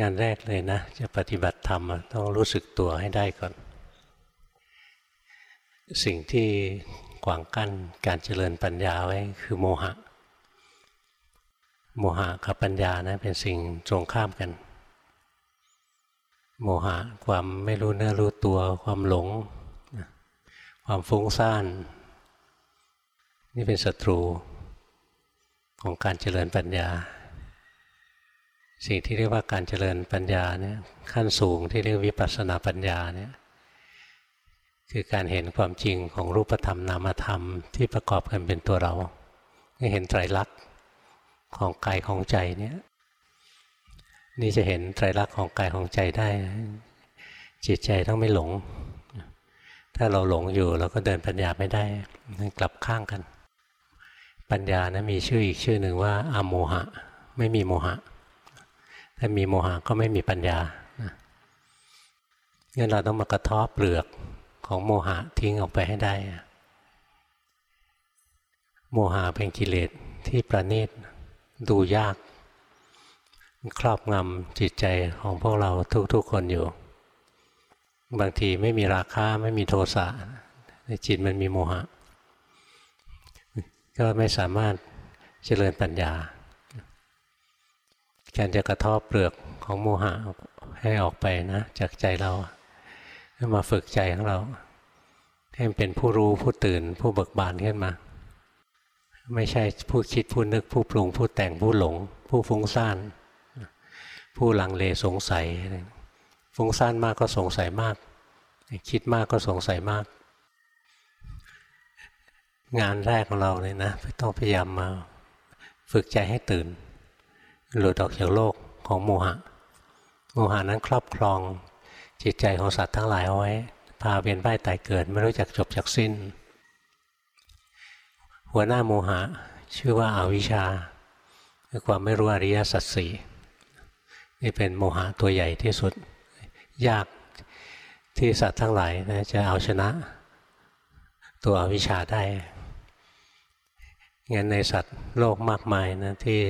งานแรกเลยนะ จะปฏิบัติธรรมต้องรู้สึกตัวให้ได้ก่อน สิ่งที่ขวางกั้นการเจริญปัญญาไว้คือโมหะ โมหะกับปัญญานะเป็นสิ่งตรงข้ามกัน โมหะความไม่รู้เนื้อรู้ตัวความหลง ความฟุ้งซ่าน นี่เป็นศัตรูของการเจริญปัญญา สิ่งที่เรียกว่าการเจริญปัญญาเนี่ยขั้นสูงที่เรียกวิปัสสนาปัญญาเนี่ยคือการเห็นความจริงของรูปธรรมนามธรรมที่ประกอบกันเป็นตัวเราเห็นไตรลักษณ์ของกายของใจเนี่ยนี่จะเห็นไตรลักษณ์ของกายของใจได้ จิตใจต้องไม่หลง ถ้าเราหลงอยู่เราก็เดินปัญญาไม่ได้กลับข้างกัน ปัญญานะมีชื่ออีกชื่อหนึ่งว่าอโมหะ ไม่มีโมหะ ถ้ามีโมหะก็ไม่มีปัญญางั้นเราต้องมากระท้อเปลือกของโมหะทิ้งออกไปให้ได้ โมหะเป็นกิเลสที่ประณีตดูยาก ครอบงำจิตใจของพวกเราทุกๆคนอยู่ บางทีไม่มีราคาไม่มีโทสะในจิตมันมีโมหะ ก็ไม่สามารถเจริญปัญญา การจะกระทบเปลือกของโมหะให้ออกไปนะ จากใจเรามาฝึกใจของเรา ให้เป็นผู้รู้ผู้ตื่น ผู้เบิกบานขึ้นมา ไม่ใช่ผู้คิดผู้นึก ผู้ปรุง ผู้แต่งผู้หลง ผู้ฟุ้งซ่าน ผู้ลังเลสงสัย ฟุ้งซ่านมากก็สงสัยมาก คิดมากก็สงสัยมาก งานแรกของเราเลยนะต้องพยายามมา ฝึกใจให้ตื่น หลุดออกจากโลกของโมหะ โมหะนั้นครอบครองจิตใจของสัตว์ทั้งหลายเอาไว้ พาเวียนว่ายตายเกิด ไม่รู้จักจบจากสิ้น หัวหน้าโมหะชื่อว่าอาวิชชาคือความไม่รู้อริยสัจสี่นี่เป็นโมหะตัวใหญ่ที่สุด ยากที่สัตว์ทั้งหลายนะจะเอาชนะ ตัวอวิชชาได้งั้นในสัตว์โลกมากมายนะที่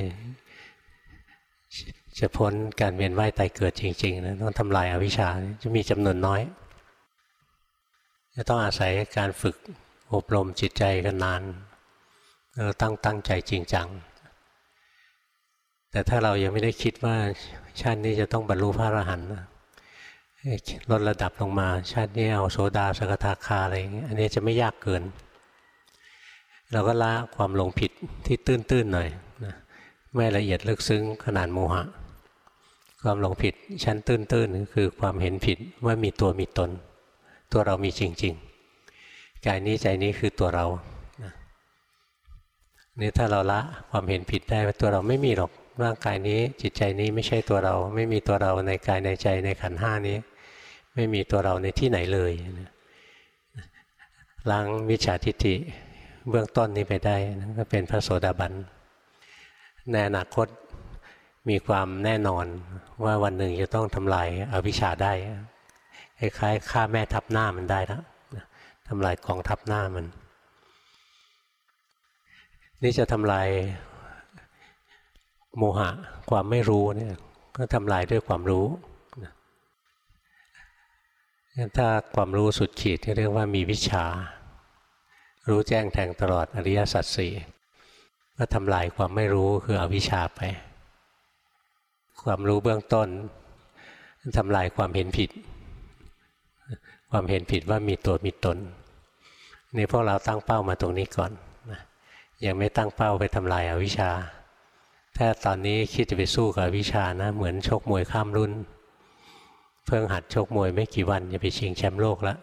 จะพ้นการเวียนว่ายตายเกิดจริงๆนะต้องทำลายอาวิชชาจะมีจำนวนน้อย จะต้องอาศัยการฝึกอบรมจิตใจกันนานเราตั้งตั้งใจจริงจัง แต่ถ้าเรายังไม่ได้คิดว่าชาตินี้จะต้องบรรลุพระอรหันต์ลดระดับลงมา ชาตินี้เอาโสดาสกทาคาอะไรอย่างเงี้ยอันนี้จะไม่ยากเกิน เราก็ละความหลงผิดที่ตื้นๆหน่อย ไม่ละเอียดลึกซึ้งขนาดโมหะ ความหลงผิดชั้นตื้นๆคือความเห็นผิดว่ามีตัวมีตน ตัวเรามีจริงๆกายนี้ใจนี้คือตัวเรานี่ถ้าเราละความเห็นผิดได้ว่าตัวเราไม่มีหรอกร่างกายนี้จิตใจนี้ไม่ใช่ตัวเรา ไม่มีตัวเราในกายในใจในขันห้านี้ ไม่มีตัวเราในที่ไหนเลยล้างมิจฉาทิฏฐิเบื้องต้นนี้ไปได้ก็เป็นพระโสดาบัน ในอนาคตมีความแน่นอนว่าวันหนึ่งจะต้องทำลายอาวิชชาได้คล้ายๆฆ่าแม่ทับหน้ามันได้แล้วทำลายกองทับหน้ามัน นี่จะทำลายโมหะความไม่รู้เนี่ยก็ทำลายด้วยความรู้ถ้าความรู้สุดขีดที่เรียกว่ามีวิชา รู้แจ้งแทงตลอดอริยสัจสี่ ก็ทำลายความไม่รู้คืออวิชชาไป ความรู้เบื้องต้นทำลายความเห็นผิด ความเห็นผิดว่ามีตัวมีตนนี่พวกเราตั้งเป้ามาตรงนี้ก่อนยังไม่ตั้งเป้าไปทำลายอาวิชชา ถ้าตอนนี้คิดจะไปสู้กับวิชานะ เหมือนชกมวยข้ามรุ่น เพิ่งหัดชกมวยไม่กี่วันจะไปชิงแชมป์โลกแล้ว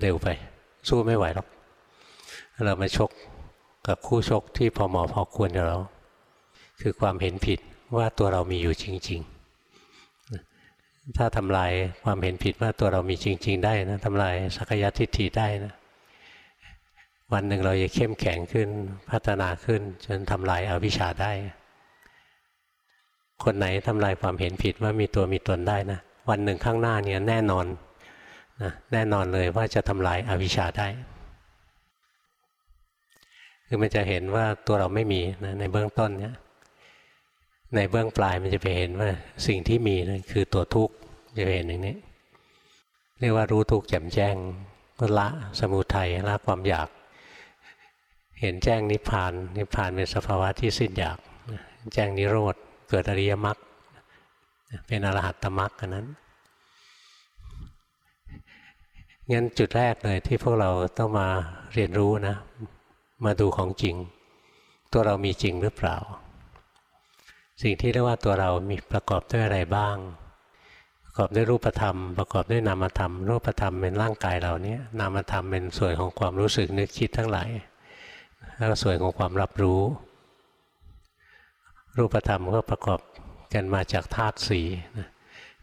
เร็วไป สู้ไม่ไหวหรอก เรามาชก กับคู่ชกที่พอเหมาะพอควรกับเรา คือความเห็นผิดว่าตัวเรามีอยู่จริง ๆ ถ้าทำลายความเห็นผิดว่าตัวเรามีจริง ๆ ได้นะทำลายสักยทิฏฐิได้นะวันหนึ่งเราจะเข้มแข็งขึ้นพัฒนาขึ้น จนทำลายอาวิชชาได้ คนไหนทำลายความเห็นผิดว่ามีตัวมีตนได้นะวันหนึ่งข้างหน้าเนี่ยแน่นอนนะแน่นอนเลยว่าจะทำลายอาวิชชาได้ คือมันจะเห็นว่าตัวเราไม่มีนะในเบื้องต้นเนี่ยในเบื้องปลายมันจะไปเห็นว่าสิ่งที่มีนั่นคือตัวทุกข์จะเห็นอย่างนี้ เรียกว่ารู้ทุกข์แจ่มแจ้งก็ละสมุทัยละความอยาก เห็นแจ้งนิพพาน นิพพานเป็นสภาวะที่สิ้นอยากแจ้งนิโรธเกิดอริยมรรคเป็นอรหัตตมรรคกันนั้นงั้นจุดแรกเลยที่พวกเราต้องมาเรียนรู้นะ มาดูของจริง ตัวเรามีจริงหรือเปล่า สิ่งที่เรียกว่าตัวเรามีประกอบด้วยอะไรบ้าง ประกอบด้วยรูปธรรม ประกอบด้วยนามธรรม รูปธรรมเป็นร่างกายเราเนี้ยนามธรรมเป็นส่วนของความรู้สึกนึกคิดทั้งหลายแล้วส่วนของความรับรู้ รูปธรรมก็ประกอบกันมาจากธาตุสี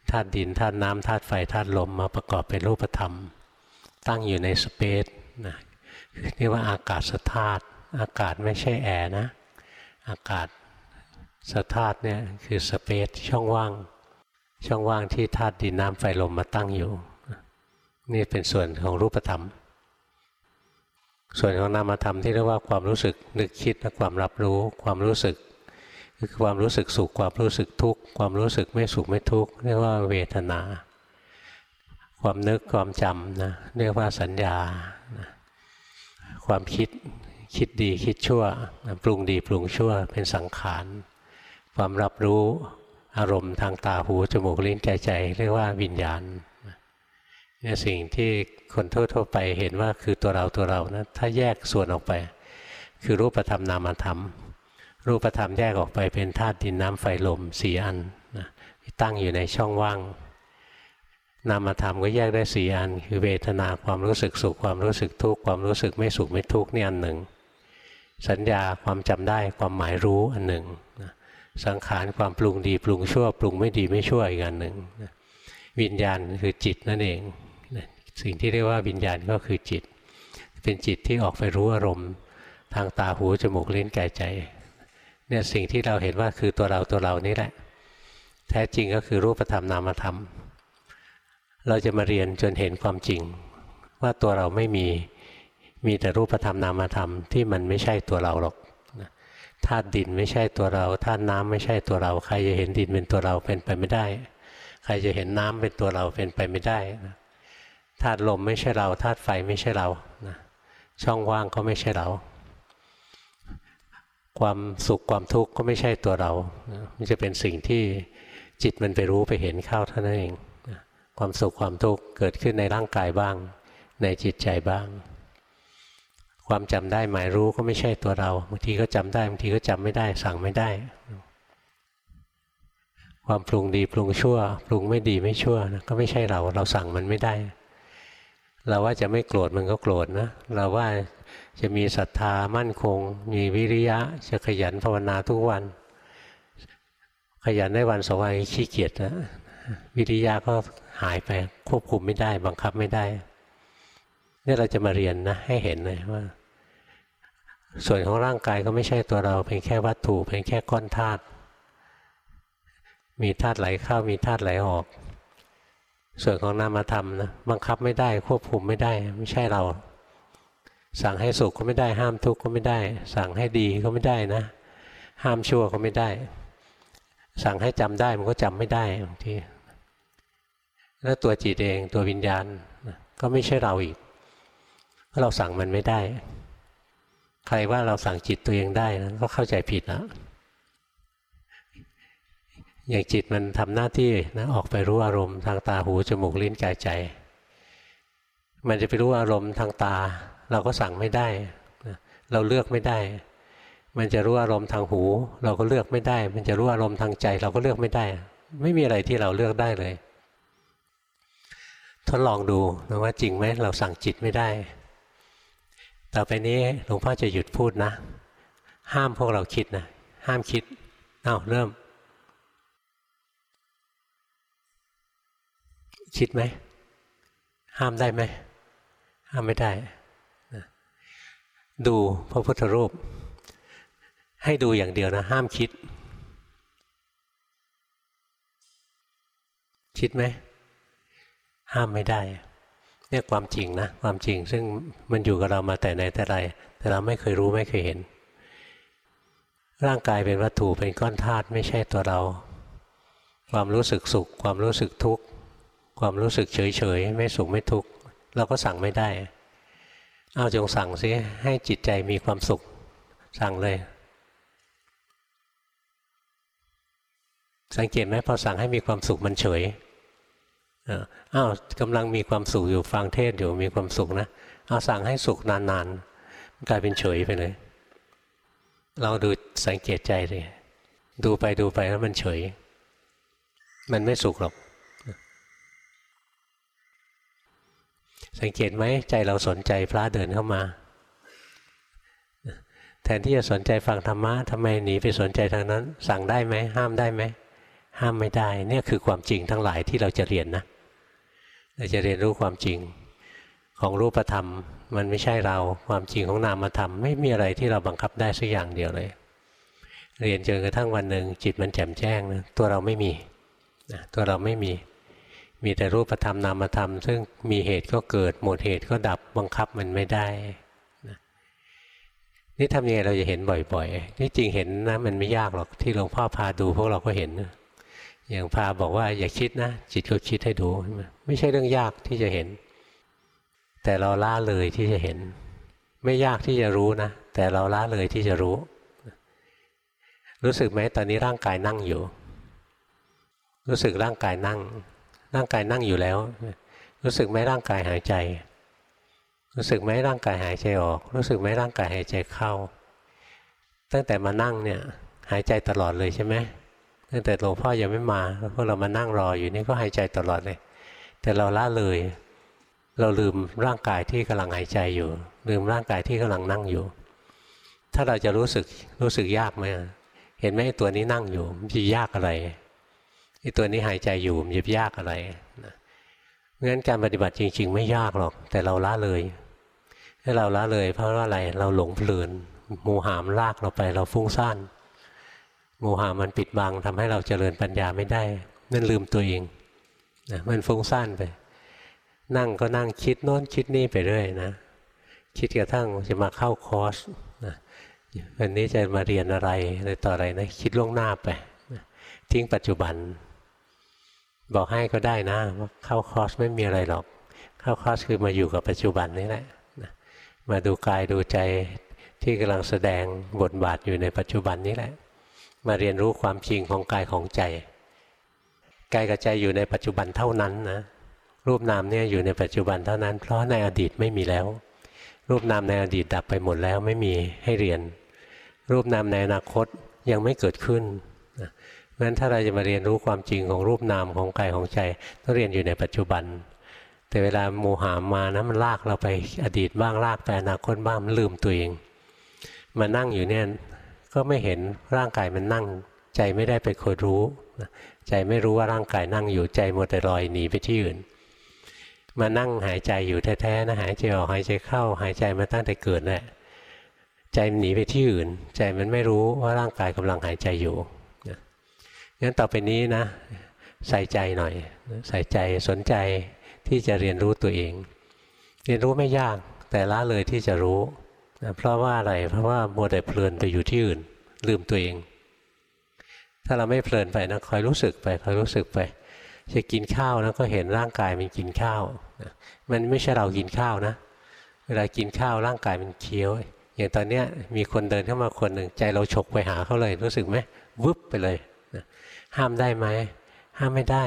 ธาตุดินธาตุน้ำธาตุไฟธาตุลมมาประกอบเป็นรูปธรรม ตั้งอยู่ในสเปซนะ เรียกว่าอากาศสธาตุอากาศไม่ใช่แอร์นะ อากาศสธาตุเนี่ยคือสเปซช่องว่าง ช่องว่างที่ธาตุดินน้ำไฟลมมาตั้งอยู่ นี่เป็นส่วนของรูปธรรม ส่วนของนามธรรมที่เรียกว่าความรู้สึกนึกคิดและความรับรู้ ความรู้สึกคือความรู้สึกสุขความรู้สึกทุกข์ความรู้สึกไม่สุขไม่ทุกข์เรียกว่าเวทนา ความนึกความจำนะเรียกว่าสัญญานะ ความคิดคิดดีคิดชั่วปรุงดีปรุงชั่วเป็นสังขาร ความรับรู้อารมณ์ทางตาหูจมูกลิ้นใจใจ เรียกว่าวิญญาณเนี่ยสิ่งที่คนทั่วๆไปเห็นว่าคือตัวเราตัวเรานะถ้าแยกส่วนออกไป คือรูปธรรมนามธรรม รูปธรรมแยกออกไปเป็นธาตุดินน้ำไฟลมสี่อันนะตั้งอยู่ในช่องว่าง นามธรรมก็แยกได้สี่อัน คือเวทนาความรู้สึกสุขความรู้สึกทุกข์ความรู้สึกไม่สุขไม่ทุกข์นี่อันหนึ่ง สัญญาความจำได้ความหมายรู้อันหนึ่งสังขารความปรุงดีปรุงชั่ว ปรุงไม่ดีไม่ชั่วอีกอันหนึ่งวิญญาณคือจิตนั่นเองสิ่งที่เรียกว่าวิญญาณก็คือจิต เป็นจิตที่ออกไปรู้อารมณ์ ทางตาหูจมูกลิ้นกายใจเนี่ยสิ่งที่เราเห็นว่าคือตัวเราตัวเรานี่แหละ แท้จริงก็คือรูปธรรมนามธรรม เราจะมาเรียนจนเห็นความจริง ว่าตัวเราไม่มีมีแต่รูปธรรมนามธรรมที่มันไม่ใช่ตัวเราหรอกธาตุดินไม่ใช่ตัวเราธาตุน้ำไม่ใช่ตัวเรา ใครจะเห็นดินเป็นตัวเราเป็นไปไม่ได้ ใครจะเห็นน้ำเป็นตัวเราเป็นไปไม่ได้ธาตุลมไม่ใช่เราธาตุไฟไม่ใช่เราช่องว่างก็ไม่ใช่เรา ความสุขความทุกข์ก็ไม่ใช่ตัวเรา มันจะเป็นสิ่งที่จิตมันไปรู้ไปเห็นเข้าเท่านั้นเอง ความสุขความทุกข์เกิดขึ้นในร่างกายบ้าง ในจิตใจบ้าง ความจำได้หมายรู้ก็ไม่ใช่ตัวเราบางทีก็จำได้บางทีก็จำไม่ได้ สั่งไม่ได้ ความปรุงดีปรุงชั่ว ปรุงไม่ดีไม่ชั่วนะก็ไม่ใช่เราเราสั่งมันไม่ได้ เราว่าจะไม่โกรธมันก็โกรธนะเราว่าจะมีศรัทธามั่นคง มีวิริยะจะขยันภาวนาทุกวัน ขยันได้วันสองวันขี้เกียจนะวิริยะก็ หายไปควบคุมไม่ได้ บังคับไม่ได้เนี่ยเราจะมาเรียนนะ ให้เห็นเลยว่า ส่วนของร่างกายก็ไม่ใช่ตัวเรา เป็นแค่วัตถุเป็นแค่ก้อนธาตุมีธาตุไหลเข้ามีธาตุไหลออก ส่วนของนามธรรมนะบังคับไม่ได้ ควบคุมไม่ได้ ไม่ใช่เรา สั่งให้สุขก็ไม่ได้ ห้ามทุกข์ก็ไม่ได้ สั่งให้ดีก็ไม่ได้นะ ห้ามชั่วก็ไม่ได้ สั่งให้จำได้มันก็จำไม่ได้บางที แล้วตัวจิตเองตัววิญญาณก็ไม่ใช่เราอีกเพราะเราสั่งมันไม่ได้ ใครว่าเราสั่งจิตตัวเองได้นะก็เข้าใจผิดแล้วอย่างจิตมันทำหน้าที่นะออกไปรู้อารมณ์ทางตาหูจมูกลิ้นกายใจ มันจะไปรู้อารมณ์ทางตา เราก็สั่งไม่ได้เราเลือกไม่ได้ มันจะรู้อารมณ์ทางหู เราก็เลือกไม่ได้ มันจะรู้อารมณ์ทางใจ เราก็เลือกไม่ได้ ไม่มีอะไรที่เราเลือกได้เลย ทดลองดูนะว่าจริงไหมเราสั่งจิตไม่ได้ ต่อไปนี้หลวงพ่อจะหยุดพูดนะ ห้ามพวกเราคิดนะ ห้ามคิดเอาเริ่ม คิดไหม ห้ามได้ไหม ห้ามไม่ได้ ดูพระพุทธรูป ให้ดูอย่างเดียวนะ ห้ามคิด คิดไหม ห้ามไม่ได้เนี่ยความจริงนะความจริงซึ่งมันอยู่กับเรามาแต่ไหนแต่ไร แต่เราไม่เคยรู้ไม่เคยเห็น ร่างกายเป็นวัตถุเป็นก้อนธาตุไม่ใช่ตัวเรา ความรู้สึกสุข ความรู้สึกทุกข์ความรู้สึกเฉยเฉยไม่สุขไม่ทุกข์เราก็สั่งไม่ได้ เอาจงสั่งสิให้จิตใจมีความสุข สั่งเลย สังเกตไหมพอสั่งให้มีความสุขมันเฉย อ้าวกำลังมีความสุขอยู่ฟังเทศอยู่มีความสุขนะเอาสั่งให้สุขนานๆกลายเป็นเฉยไปเลยเราดูสังเกตใจเลยดูไปดูไปแล้วมันเฉย มันไม่สุขหรอก สังเกตไหมใจเราสนใจพระเดินเข้ามา แทนที่จะสนใจฟังธรรมะทำไมหนีไปสนใจทางนั้น สั่งได้ไหมห้ามได้ไหม ห้ามไม่ได้เนี่ยคือความจริงทั้งหลายที่เราจะเรียนนะเราจะเรียนรู้ความจริงของรูปธรรม มันไม่ใช่เราความจริงของนามธรรม ไม่มีอะไรที่เราบังคับได้สักอย่างเดียวเลย เรียนจนกระทั่งวันหนึ่งจิตมันแจ่มแจ้งนะตัวเราไม่มีนะตัวเราไม่มีมีแต่รูปธรรมนามธรรม ซึ่งมีเหตุก็เกิดหมดเหตุก็ดับบังคับมันไม่ได้นะนี่ทำยังไงเราจะเห็นบ่อยๆนี่จริงเห็นนะมันไม่ยากหรอกที่หลวงพ่อพาดูพวกเราก็เห็นนะ อย่างพาบอกว่าอย่าคิดนะ จิตก็คิดให้ดูไม่ใช่เรื่องยากที่จะเห็น แต่เราล่าเลยที่จะเห็น ไม่ยากที่จะรู้นะ แต่เราล่าเลยที่จะรู้ รู้สึกไหมตอนนี้ร่างกายนั่งอยู่ รู้สึกร่างกายนั่ง ร่างกายนั่งอยู่แล้ว รู้สึกไหมร่างกายหายใจ รู้สึกไหมร่างกายหายใจออก รู้สึกไหมร่างกายหายใจเข้า ตั้งแต่มานั่งเนี่ยหายใจตลอดเลยใช่ไหม ตั้งแต่หลวงพ่อยังไม่มาพวกเรามานั่งรออยู่นี่ก็หายใจตลอดเลย แต่เราละเลย เราลืมร่างกายที่กำลังหายใจอยู่ ลืมร่างกายที่กำลังนั่งอยู่ ถ้าเราจะรู้สึกรู้สึกยากไหมเห็นไหมตัวนี้นั่งอยู่มันจะยากอะไรไอ้ตัวนี้หายใจอยู่มันจะยากอะไรนะงั้นการปฏิบัติจริง ๆ ไม่ยากหรอก แต่เราละเลยถ้าเราละเลย เพราะว่าอะไรเราหลงเพลินมูหามลากเราไปเราฟุ้งซ่าน โมหะมันปิดบังทำให้เราเจริญปัญญาไม่ได้ นั่นลืมตัวเองนะมันฟุ้งซ่านไป นั่งก็นั่งคิดโน้นคิดนี่ไปเรื่อยนะ คิดกระทั่งจะมาเข้าคอร์สนะวันนี้จะมาเรียนอะไรอะไรต่ออะไรนะคิดล่วงหน้าไปนะทิ้งปัจจุบัน บอกให้ก็ได้นะว่าเข้าคอร์สไม่มีอะไรหรอก เข้าคอร์สคือมาอยู่กับปัจจุบันนี่แหละนะมาดูกายดูใจที่กำลังแสดงบทบาทอยู่ในปัจจุบันนี้แหละ มาเรียนรู้ความจริงของกายของใจกายกับใจอยู่ในปัจจุบันเท่านั้นนะรูปนามเนี่ยอยู่ในปัจจุบันเท่านั้น เพราะในอดีตไม่มีแล้ว รูปนามในอดีตดับไปหมดแล้วไม่มีให้เรียน รูปนามในอนาคตยังไม่เกิดขึ้นเพราะฉะนั้นถ้าเราจะมาเรียนรู้ความจริงของรูปนามของกายของใจต้องเรียนอยู่ในปัจจุบัน แต่เวลาโมหามานะมันลากเราไปอดีตบ้างลากไปอนาคตบ้างมันลืมตัวเองมานั่งอยู่เนี่ย ก็ไม่เห็นร่างกายมันนั่ง ใจไม่ได้ไปคอยรู้ ใจไม่รู้ว่าร่างกายนั่งอยู่ใจมัวแต่ลอยหนีไปที่อื่น มานั่งหายใจอยู่แท้ๆนะหายใจออกหายใจเข้า หายใจมาตั้งแต่เกิดแหละใจมันหนีไปที่อื่น ใจมันไม่รู้ว่าร่างกายกำลังหายใจอยู่งั้นต่อไปนี้นะ ใส่ใจหน่อย ใส่ใจสนใจที่จะเรียนรู้ตัวเอง เรียนรู้ไม่ยากแต่ละเลยที่จะรู้ นะเพราะว่าอะไรเพราะว่ามัวแต่เพลินไปอยู่ที่อื่น ลืมตัวเอง ถ้าเราไม่เพลินไปนะคอยรู้สึกไปคอยรู้สึกไป จะกินข้าวนะก็เห็นร่างกายมันกินข้าวนะมันไม่ใช่เรากินข้าวนะ เวลากินข้าวร่างกายมันเคี้ยว อย่างตอนเนี้ยมีคนเดินเข้ามาคนหนึ่งใจเราฉกไปหาเขาเลย รู้สึกไหมวึบไปเลยนะห้ามได้ไหมห้ามไม่ได้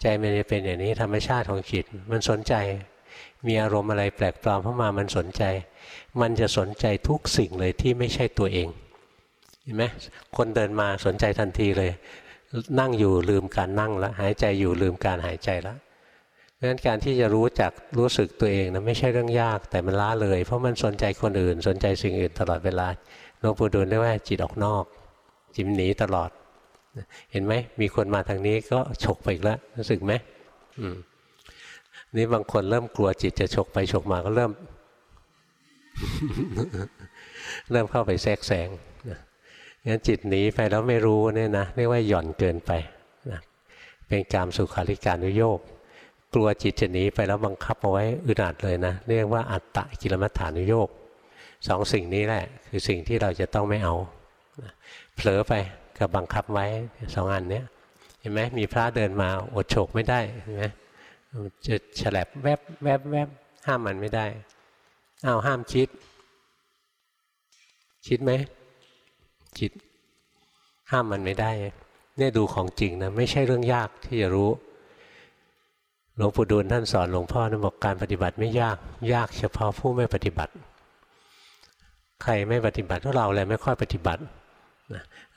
ใจมันจะเป็นอย่างนี้ธรรมชาติของจิตมันสนใจ มีอารมณ์อะไรแปลกปลอมเข้ามามันสนใจ มันจะสนใจทุกสิ่งเลยที่ไม่ใช่ตัวเองเห็นไหมคนเดินมาสนใจทันทีเลย นั่งอยู่ลืมการนั่งแล้วหายใจอยู่ลืมการหายใจแล้วเพราะฉะนั้นการที่จะรู้จักรู้สึกตัวเองนะไม่ใช่เรื่องยากแต่มันล้าเลย เพราะมันสนใจคนอื่น สนใจสิ่งอื่นตลอดเวลาหลวงปู่ดูลเรียกว่าจิตออกนอก จิมหนีตลอด เห็นไหมมีคนมาทางนี้ก็ฉกไปอีกแล้วรู้สึกไหม นี่บางคนเริ่มกลัวจิตจะฉกไปฉกมาก็เริ่ม เริ่มเข้าไปแทรกแซงงั้นจิตหนีไปแล้วไม่รู้เนี่ยนะเรียกว่าหย่อนเกินไปนะเป็นการสุขาริการุโยกกลัวจิตจะหนีไปแล้วบังคับเอาไว้อึดอัดเลยนะเรียกว่าอัตตะกิลมัฏฐานุโยกสองสิ่งนี้แหละ คือสิ่งที่เราจะต้องไม่เอาเผลอไปกับบังคับไว้สองอันเนี้ยเห็นไหมมีพระเดินมาอดโฉกไม่ได้เห็นไหม จะฉลับแวบแวบแวบห้ามมันไม่ได้อ้าวห้ามคิด คิดไหมคิด ห้ามมันไม่ได้เนี่ยดูของจริงนะไม่ใช่เรื่องยากที่จะรู้หลวงปู่ดูลท่านสอนหลวงพ่อนะบอกการปฏิบัติไม่ยากยาก เฉพาะผู้ไม่ปฏิบัติ ใครไม่ปฏิบัติเราเลยไม่ค่อยปฏิบัติ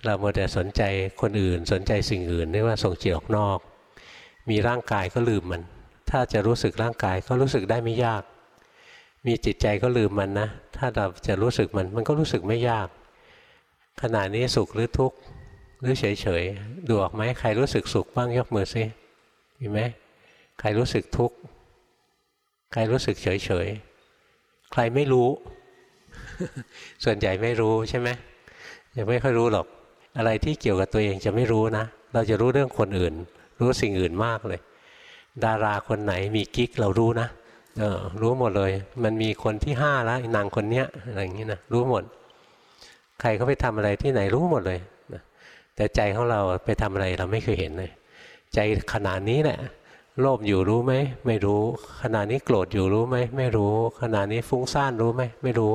เราโมแต่สนใจคนอื่นสนใจสิ่งอื่นเรียกว่าส่งจิตออกนอก มีร่างกายก็ลืมมัน ถ้าจะรู้สึกร่างกายก็รู้สึกได้ไม่ยาก มีจิตใจก็ลืมมันนะ ถ้าเราจะรู้สึกมันมันก็รู้สึกไม่ยาก ขณะนี้สุขหรือทุกข์หรือเฉยๆดูออกไหมใครรู้สึกสุขบ้างยกมือซิมีไหมใครรู้สึกทุกข์ใครรู้สึกเฉยๆใครไม่รู้ ส่วนใหญ่ไม่รู้ใช่ไหมยังไม่ค่อยรู้หรอก อะไรที่เกี่ยวกับตัวเองจะไม่รู้นะ เราจะรู้เรื่องคนอื่น รู้สิ่งอื่นมากเลย ดาราคนไหนมีกิ๊กเรารู้นะเออรู้หมดเลย มันมีคนที่ห้าแล้วนางคนเนี้ยอะไรอย่างนี้นะรู้หมด ใครเขาไปทำอะไรที่ไหนรู้หมดเลยนะแต่ใจของเราไปทำอะไรเราไม่เคยเห็นเลย ใจขนาดนี้แหละโลภอยู่รู้ไหมไม่รู้ ขณะนี้โกรธอยู่รู้ไหมไม่รู้ ขณะนี้ฟุ้งซ่านรู้ไหมไม่รู้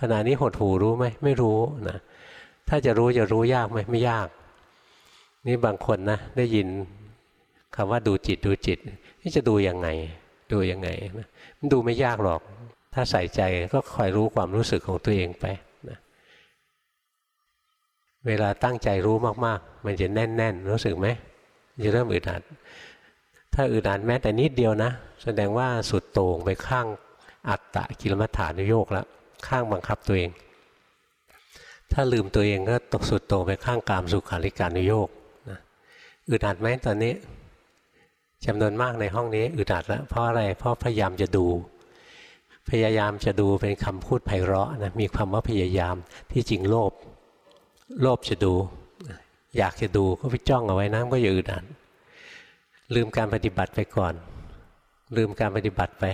ขณะนี้หดหูรู้ไหมไม่รู้นะถ้าจะรู้จะรู้ยากไหมไม่ยาก นี่บางคนนะได้ยิน คำว่าดูจิตดูจิตนี่จะดูยังไง ดูยังไง มันดูไม่ยากหรอก ถ้าใส่ใจก็คอยรู้ความรู้สึกของตัวเองไปนะเวลาตั้งใจรู้มากๆ มันจะแน่น ๆ รู้สึกไหมจะเริ่มอึดอัด ถ้าอึดอัดแม้แต่นิดเดียวนะ แสดงว่าสุดโต่งไปข้างอัตตะกิลมัฏฐานุโยกแล้วข้างบังคับตัวเอง ถ้าลืมตัวเองก็ตกสุดโต่งไปข้างกามสุขาริการุโยกนะอึดอัดไหมตอนนี้ จำนวนมากในห้องนี้อึดอัดแล้วเพราะอะไรเพราะพยายามจะดู พยายามจะดูเป็นคำพูดไพเราะนะมีความว่าพยายามที่จริงโลภโลภจะดู อยากจะดูก็ไปจ้องเอาไว้นะก็อย่าอึดอัดลืมการปฏิบัติไปก่อน ลืมการปฏิบัติไป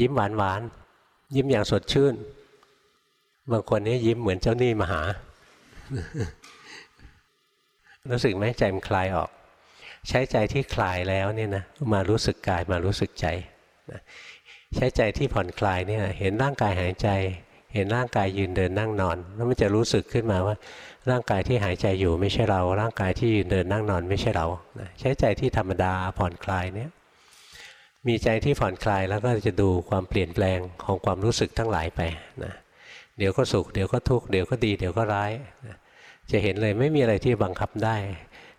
ยิ้มหวานหวานยิ้มอย่างสดชื่น บางคนนี่ยิ้มเหมือนเจ้าหนี้มาหารู้สึกไหมใจมันคลายออก ใช้ใจที่คลายแล้วเนี่ยนะมารู้สึกกายมารู้สึกใจใช้ใจที่ผ่อนคลายเนี่ยเห็นร่างกายหายใจ เห็นร่างกายยืนเดินนั่งนอน แล้วมันจะรู้สึกขึ้นมาว่า ร่างกายที่หายใจอยู่ไม่ใช่เรา ร่างกายที่ยืนเดินนั่งนอนไม่ใช่เราใช้ใจที่ธรรมดาผ่อนคลายเนี่ยมีใจที่ผ่อนคลายแล้วก็จะดูความเปลี่ยนแปลงของความรู้สึกทั้งหลายไปนะเดี๋ยวก็สุขเดี๋ยวก็ทุกข์เดี๋ยวก็ดีเดี๋ยวก็ร้ายจะเห็นเลยไม่มีอะไรที่บังคับได้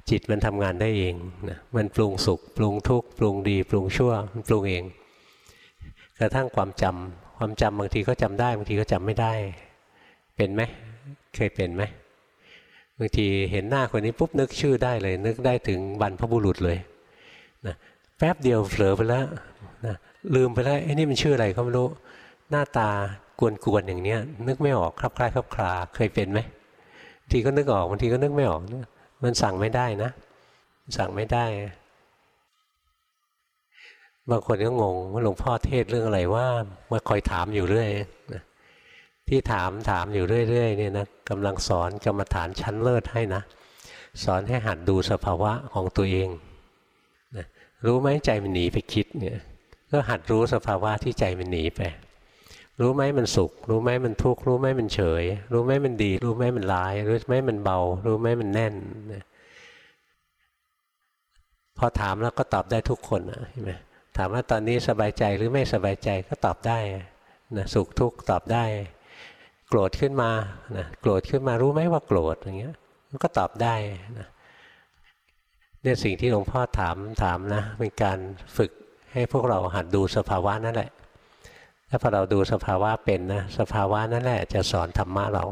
จิตมันทำงานได้เองนะมันปรุงสุข ปรุงทุกข์ปรุงดี ปรุงชั่วมันปรุงเอง กระทั่งความจำความจำบางทีก็จำได้บางทีก็จำไม่ได้ เป็นไหมเคยเป็นไหมบางทีเห็นหน้าคนนี้ปุ๊บนึกชื่อได้เลย นึกได้ถึงบรรพบุรุษเลยนะแป๊บเดียวเผลอไปแล้วนะลืมไปแล้วไอ้นี่มันชื่ออะไรก็ไม่รู้หน้าตากวนๆอย่างเนี้ย นึกไม่ออกคลับคล้ายคลับคลาเคยเป็นไหมทีก็นึกออกบางทีก็นึกไม่ออก มันสั่งไม่ได้นะ สั่งไม่ได้ บางคนก็งงว่าหลวงพ่อเทศเรื่องอะไรว่ามาคอยถามอยู่เรื่อยที่ถามถามอยู่เรื่อยๆเนี่ยนะกำลังสอนกรรมฐานชั้นเลิศให้นะสอนให้หัดดูสภาวะของตัวเองนะรู้ไหมใจมันหนีไปคิดเนี่ยก็หัดรู้สภาวะที่ใจมันหนีไป รู้ไหมมันสุข รู้ไหมมันทุกข์รู้ไหมมันเฉย รู้ไหมมันดี รู้ไหมมันร้าย รู้ไหมมันเบา รู้ไหมมันแน่นพอถามแล้วก็ตอบได้ทุกคนนะใช่ไหมถามว่าตอนนี้สบายใจหรือไม่สบายใจก็ตอบได้นะสุขทุกข์ตอบได้ โกรธขึ้นมานะโกรธขึ้นมารู้ไหมว่าโกรธอย่างเงี้ย มันก็ตอบได้นะเนี่ยสิ่งที่หลวงพ่อถามถามนะเป็นการฝึกให้พวกเราหัดดูสภาวะนั่นแหละ ถ้าพอเราดูสภาวะเป็นนะสภาวะนั่นแหละจะสอนธรรมะเรา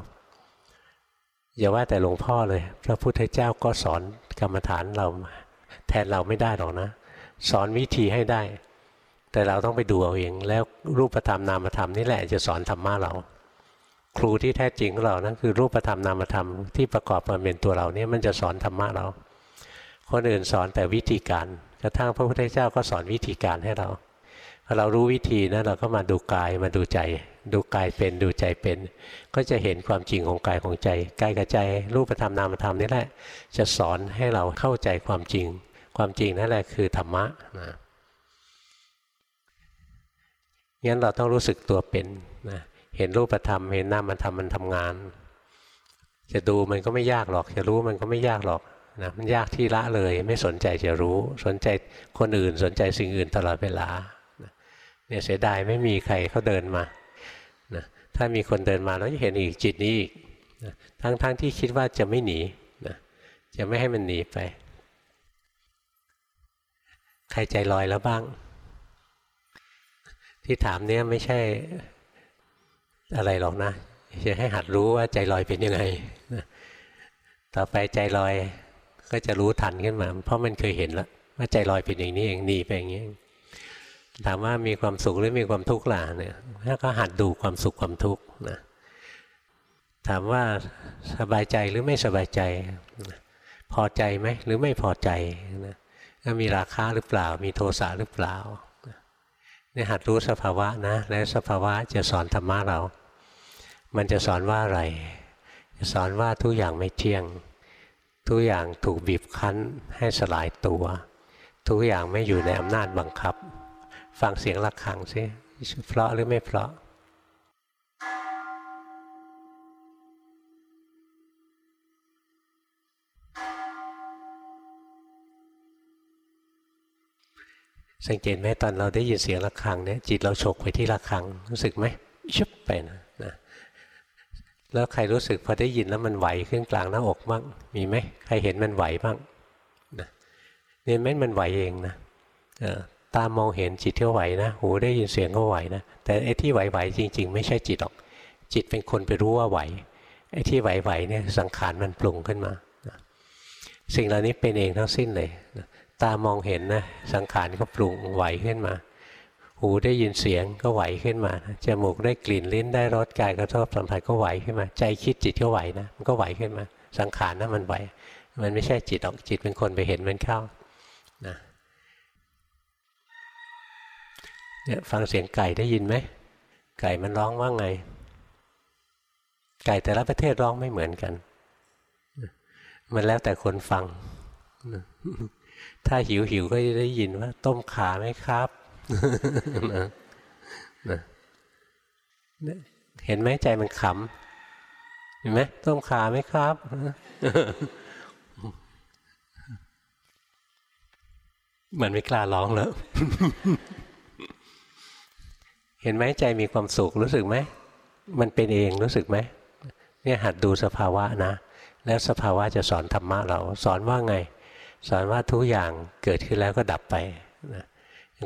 อย่าว่าแต่หลวงพ่อเลย พระพุทธเจ้าก็สอนกรรมฐานเราแทนเราไม่ได้หรอกนะ สอนวิธีให้ได้ แต่เราต้องไปดูเอาเองแล้วรูปธรรมนามธรรมนี่แหละจะสอนธรรมะเรา ครูที่แท้จริงของเรานะคือรูปธรรมนามธรรมที่ประกอบมาเป็นตัวเราเนี่ยมันจะสอนธรรมะเรา คนอื่นสอนแต่วิธีการ กระทั่งพระพุทธเจ้าก็สอนวิธีการให้เรา พอเรารู้วิธีนะเราก็มาดูกายมาดูใจ ดูกายเป็นดูใจเป็น ก็จะเห็นความจริงของกายของใจกายกับใจรูปธรรมนามธรรมนี่แหละ จะสอนให้เราเข้าใจความจริง ความจริงนั่นแหละคือธรรมะนะงั้นเราต้องรู้สึกตัวเป็นนะเห็นรูปธรรมเห็นนามธรรมมันทำงาน จะดูมันก็ไม่ยากหรอก จะรู้มันก็ไม่ยากหรอกนะมันยากที่ละเลย ไม่สนใจจะรู้ สนใจคนอื่นสนใจสิ่งอื่นตลอดเวลา เนี่ยเสียดายไม่มีใครเขาเดินมานะถ้ามีคนเดินมาแล้วจะเห็นอีกจิตนี้อีกนะทั้งๆทที่คิดว่าจะไม่หนีนะจะไม่ให้มันหนีไป ใครใจลอยแล้วบ้าง ที่ถามเนี้ยไม่ใช่อะไรหรอกนะจะให้หัดรู้ว่าใจลอยเป็นยังไงนะต่อไปใจลอยก็จะรู้ทันขึ้นมา เพราะมันเคยเห็นแล้วว่าใจลอยเป็นอย่างนี้เองหนีไปอย่างนี้ ถามว่ามีความสุขหรือมีความทุกข์ล่ะเนี่ยถ้าก็หัดดูความสุขความทุกข์นะถามว่าสบายใจหรือไม่สบายใจ พอใจไหมหรือไม่พอใจนะมีราคาหรือเปล่า มีโทสะหรือเปล่าเนี่ยหัดรู้สภาวะนะ และสภาวะจะสอนธรรมะเรา มันจะสอนว่าอะไร จะสอนว่าทุกอย่างไม่เที่ยง ทุกอย่างถูกบีบคั้นให้สลายตัว ทุกอย่างไม่อยู่ในอำนาจบังคับ ฟังเสียงระฆังซิเพราะหรือไม่เพราะสังเกตไหมตอนเราได้ยินเสียงะระฆังเนี่ยจิตเราฉกไปที่ะระฆังรู้สึกไหมชุบไปนะนะแล้วใครรู้สึกพอได้ยินแล้วมันไหวขึ้นกลางหน้าอกบ้างมีไหมใครเห็นมันไหวบ้างนะเนี่ยแม้มันไหวเองนะ ตามองเห็นจิตที่ไหวนะหูได้ยินเสียงก็ไหวนะแต่ไอ้ที่ไหวๆจริง ๆ ไม่ใช่จิตหรอก จิตเป็นคนไปรู้ว่าไหวไอ้ที่ไหวๆเนี่ยสังขารมันปรุงขึ้นมา สิ่งเหล่านี้เป็นเองทั้งสิ้นเลยตามองเห็นนะสังขารก็ปรุงไหวขึ้นมา หูได้ยินเสียงก็ไหวขึ้นมาจมูกได้กลิ่นลิ้นได้รสกายกระทบสัมผัสก็ไหวขึ้นมา ใจคิดจิตก็ไหวนะมันก็ไหวขึ้นมา สังขารนะมันไหว มันไม่ใช่จิตหรอกจิตเป็นคนไปเห็นมันเข้านะ เนี่ยฟังเสียงไก่ได้ยินไหม ไก่มันร้องว่าไง ไก่แต่ละประเทศร้องไม่เหมือนกัน มันแล้วแต่คนฟัง ถ้าหิวหิวก็จะได้ยินว่า ต้มขาไหมครับเห็นไหมใจมันขำเห็นไหมต้มขาไหมครับเหมือนไม่กล้าร้องแล้ว เห็นไหมใจมีความสุขรู้สึกไหมมันเป็นเองรู้สึกไหมเนี่ยหัดดูสภาวะนะ แล้วสภาวะจะสอนธรรมะเรา สอนว่าไง สอนว่าทุกอย่างเกิดขึ้นแล้วก็ดับไปนะ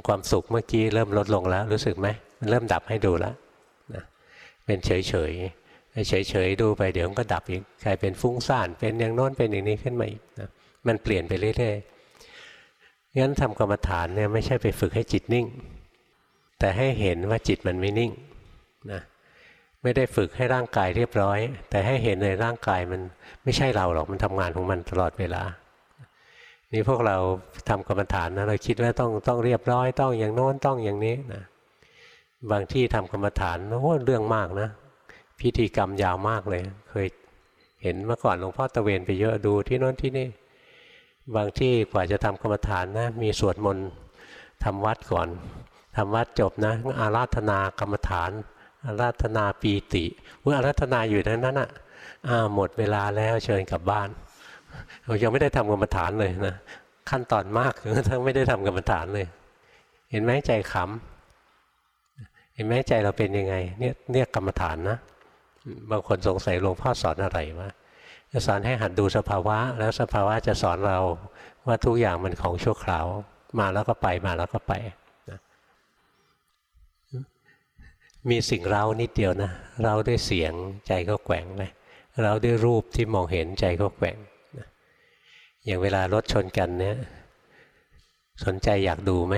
ความสุขเมื่อกี้เริ่มลดลงแล้ว รู้สึกไหมมันเริ่มดับให้ดูแล้วนะเป็นเฉยเฉยเฉยเฉยดูไปเดี๋ยวมันก็ดับอีกกลายเป็นฟุ้งซ่านเป็นอย่างโน้นเป็นอย่างนี้ขึ้นมาอีกนะมันเปลี่ยนไปเรื่อยๆงั้นทำกรรมฐานเนี่ยไม่ใช่ไปฝึกให้จิตนิ่ง แต่ให้เห็นว่าจิตมันไม่นิ่งนะไม่ได้ฝึกให้ร่างกายเรียบร้อย แต่ให้เห็นในร่างกายมันไม่ใช่เราหรอกมันทำงานของมันตลอดเวลา นี่พวกเราทำกรรมฐานนะเราคิดว่าต้องต้องเรียบร้อยต้องอย่างโน้นต้องอย่างนี้นะบางที่ทำกรรมฐานโอ้เรื่องมากนะ พิธีกรรมยาวมากเลย เคยเห็นเมื่อก่อนหลวงพ่อตะเวนไปเยอะดูที่โน้นที่นี่ บางที่กว่าจะทำกรรมฐานนะมีสวดมนต์ทำวัดก่อน ทำวัดจบนะอาราธนากรรมฐานอาราธนาปีติเมื่ออาราธนาอยู่นั้นน่ะอ่าหมดเวลาแล้วเชิญกลับบ้านเรายังไม่ได้ทำกรรมฐานเลยนะขั้นตอนมากทั้งไม่ได้ทำกรรมฐานเลย เห็นไหมใจขำเห็นไหมใจเราเป็นยังไง เนี่ยเนี่ยกรรมฐานนะบางคนสงสัยหลวงพ่อสอนอะไรวะจะสอนให้หัดดูสภาวะ แล้วสภาวะจะสอนเราว่าทุกอย่างมันของชั่วคราว มาแล้วก็ไปมาแล้วก็ไป มีสิ่งเรานิดเดียวนะเราด้วยเสียงใจก็แกว่งเลยเราด้วยรูปที่มองเห็นใจก็แกว่งนะอย่างเวลารถชนกันเนี่ยสนใจอยากดูไหม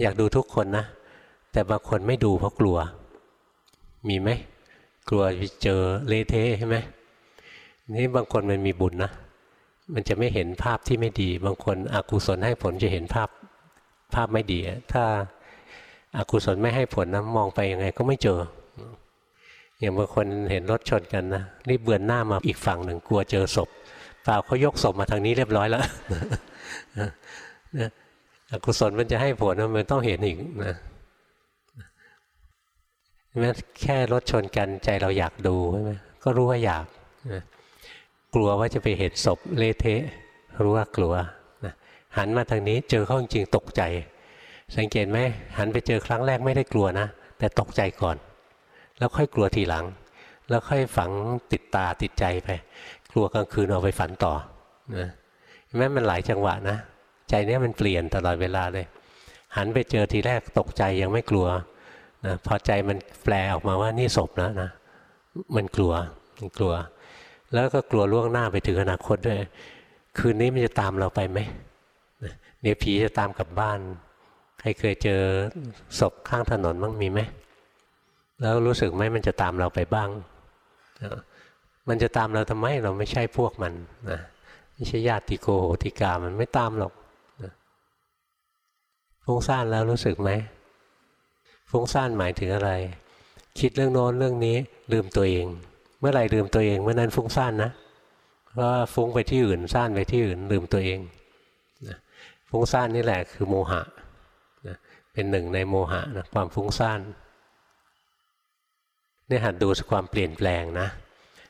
อยากดูทุกคนนะ แต่บางคนไม่ดูเพราะกลัว มีไหม กลัวเจอเลเทใช่ไหมนี่บางคนมันมีบุญนะมันจะไม่เห็นภาพที่ไม่ดี บางคนอกุศลให้ผลจะเห็นภาพภาพไม่ดี ถ้า อกุศลไม่ให้ผลนะมองไปยังไงก็ไม่เจอ อย่างบางคนเห็นรถชนกันนะรีบเบือนหน้ามาอีกฝั่งหนึ่งกลัวเจอศพเปล่าเขายกศพมาทางนี้เรียบร้อยแล้วนะอกุศลมันจะให้ผลนะมันต้องเห็นอีกนะแม้แค่รถชนกันใจเราอยากดูใช่ไหมก็รู้ว่าอยากนะกลัวว่าจะไปเห็นศพเละเทะรู้ว่ากลัวนะหันมาทางนี้เจอเข้าจริงๆตกใจ สังเกตไหมหันไปเจอครั้งแรกไม่ได้กลัวนะ แต่ตกใจก่อน แล้วค่อยกลัวทีหลัง แล้วค่อยฝังติดตาติดใจไป กลัวกลางคืนเอาไปฝันต่อนะแม้มันหลายจังหวะนะ ใจเนี้ยมันเปลี่ยนตลอดเวลาเลย หันไปเจอทีแรกตกใจยังไม่กลัวนะพอใจมันแปลออกมาว่านี่ศพนะนะมันกลัวมันกลัว แล้วก็กลัวล่วงหน้าไปถึงอนาคตด้วย คืนนี้มันจะตามเราไปไหมเดี๋ยวผีจะตามกลับบ้าน ใครเคยเจอศพข้างถนนบ้างมีไหมแล้วรู้สึกไหมมันจะตามเราไปบ้างนะมันจะตามเราทำไมเราไม่ใช่พวกมันนะไม่ใช่ญาติโกโหติกามันไม่ตามหรอกนะฟุ้งซ่านแล้วรู้สึกไหมฟุ้งซ่านหมายถึงอะไร คิดเรื่องโน้นเรื่องนี้ลืมตัวเอง เมื่อไหร่ลืมตัวเองเมื่อนั้นฟุ้งซ่านนะเพราะฟุ้งไปที่อื่นซ่านไปที่อื่นลืมตัวเองฟุ้งซ่านนี่แหละคือโมหะ เป็นหนึ่งในโมหะนะความฟุ้งซ่านนี่หัดดูความเปลี่ยนแปลงนะ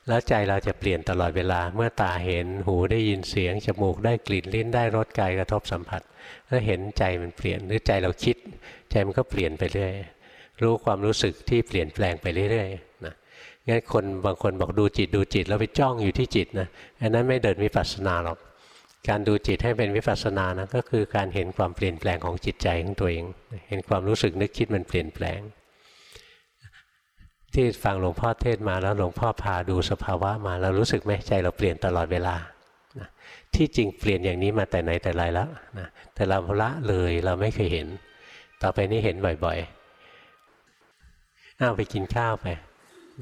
แล้วใจเราจะเปลี่ยนตลอดเวลา เมื่อตาเห็นหูได้ยินเสียง จมูกได้กลิ่นลิ้นได้รสกายกระทบสัมผัสแล้วเห็นใจมันเปลี่ยนหรือใจเราคิด ใจมันก็เปลี่ยนไปเรื่อยรู้ความรู้สึกที่เปลี่ยนแปลงไปเรื่อยๆนะงั้นคนบางคนบอกดูจิตดูจิตแล้วไปจ้องอยู่ที่จิตนะอันนั้นไม่เดินวิปัสสนาหรอก การดูจิตให้เป็นวิปัสสนานะก็คือการเห็นความเปลี่ยนแปลงของจิตใจของตัวเอง เห็นความรู้สึกนึกคิดมันเปลี่ยนแปลง ที่ฟังหลวงพ่อเทศมาแล้วหลวงพ่อพาดูสภาวะมาเรารู้สึกไหมใจเราเปลี่ยนตลอดเวลาที่จริงเปลี่ยนอย่างนี้มาแต่ไหนแต่ไรแล้วนะแต่เราละเลยเราไม่เคยเห็น ต่อไปนี้เห็นบ่อยๆอาไปกินข้าวไป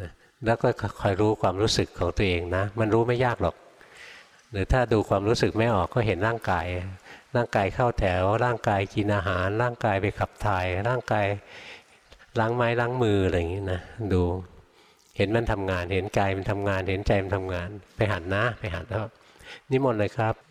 นะแล้วก็คอยรู้ความรู้สึกของตัวเองนะ มันรู้ไม่ยากหรอก รือถ้าดูความรู้สึกไม่ออกก็เห็นร่างกาย ร่างกายเข้าแถว ร่างกายกินอาหาร ร่างกายไปขับถ่าย ร่างกายล้างไม้ล้างมืออะไรอย่างนี้นะดูเห็นมันทำงาน เห็นกายมันทำงาน เห็นใจมันทำงาน ไปหันนะ ไปหันแล้วนิมนต์เลยครับ